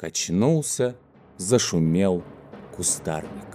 Качнулся, зашумел кустарник.